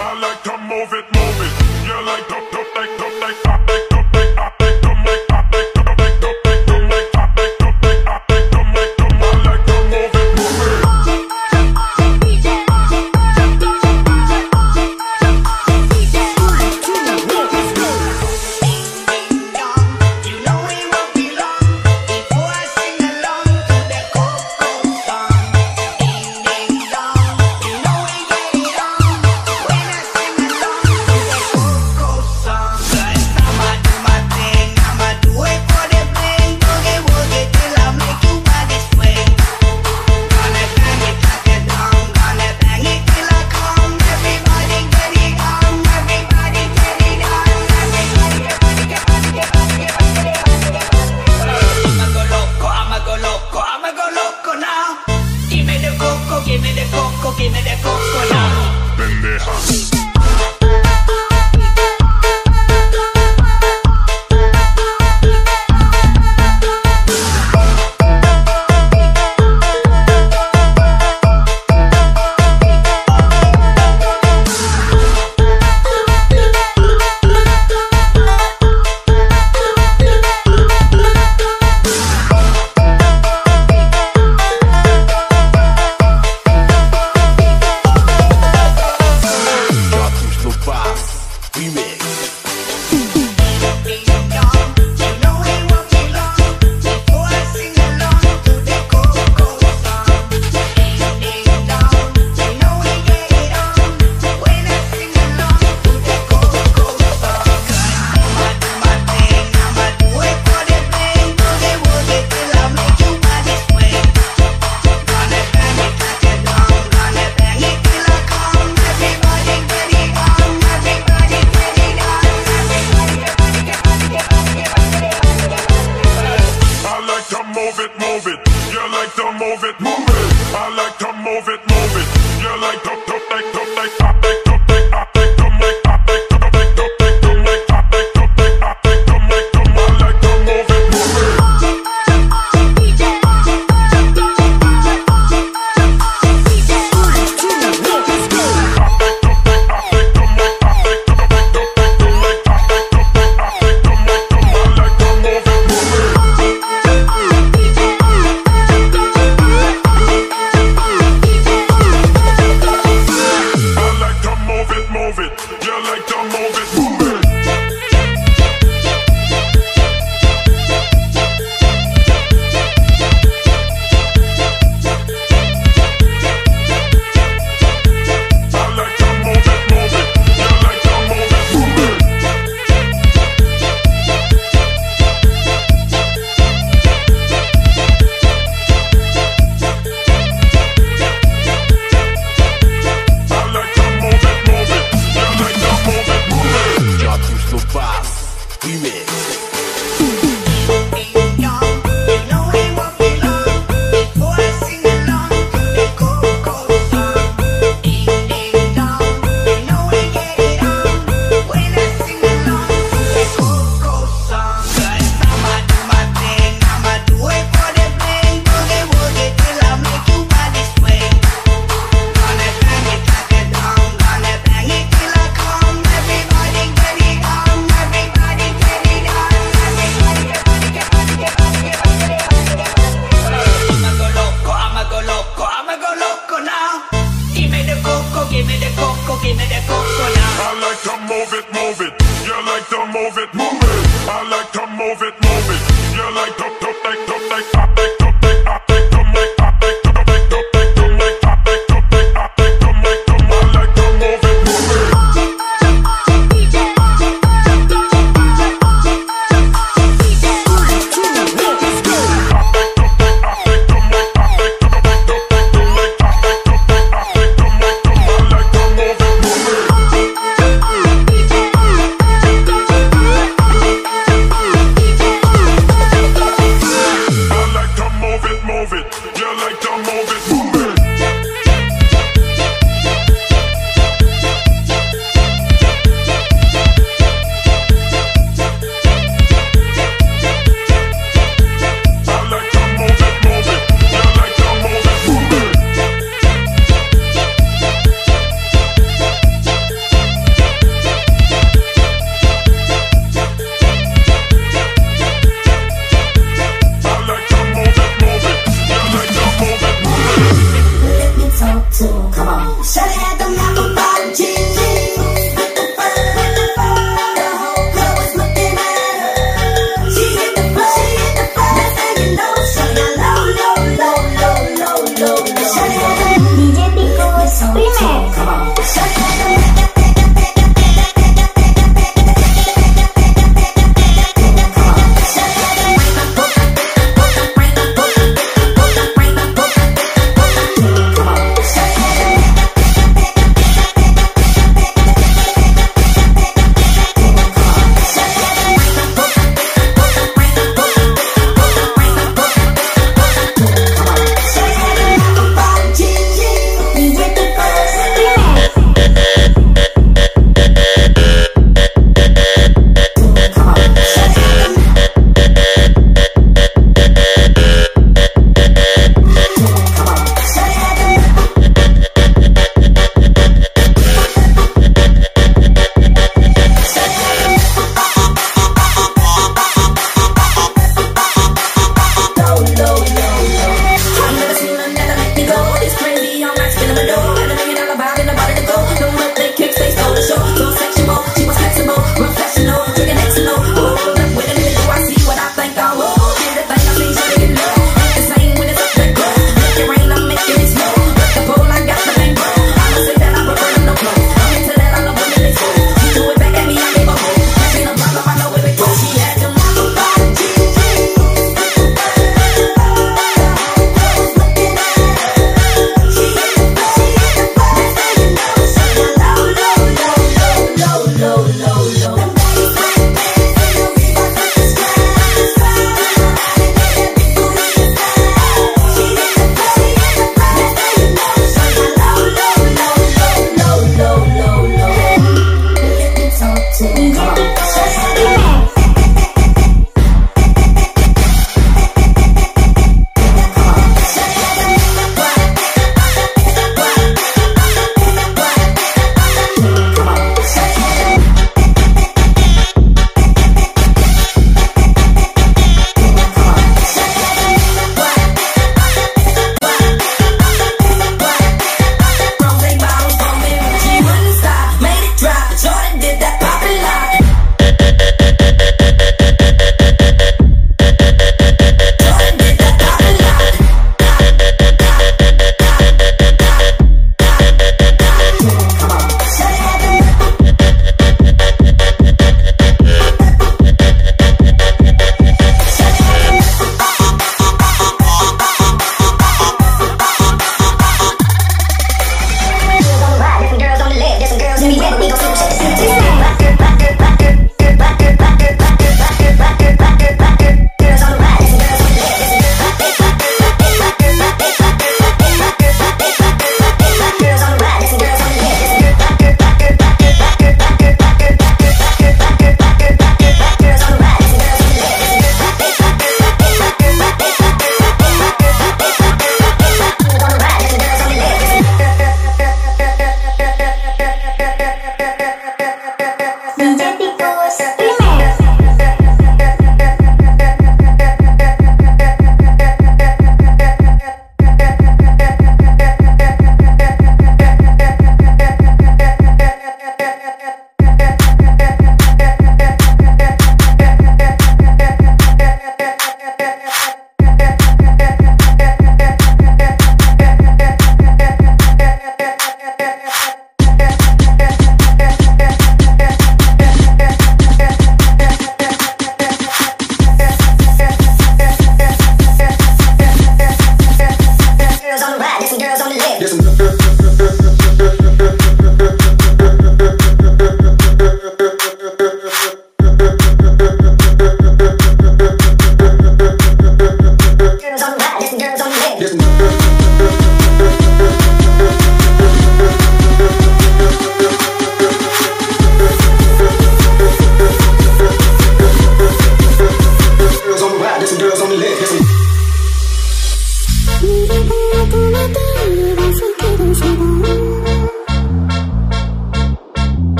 I like to move it, move it. You like to move it, move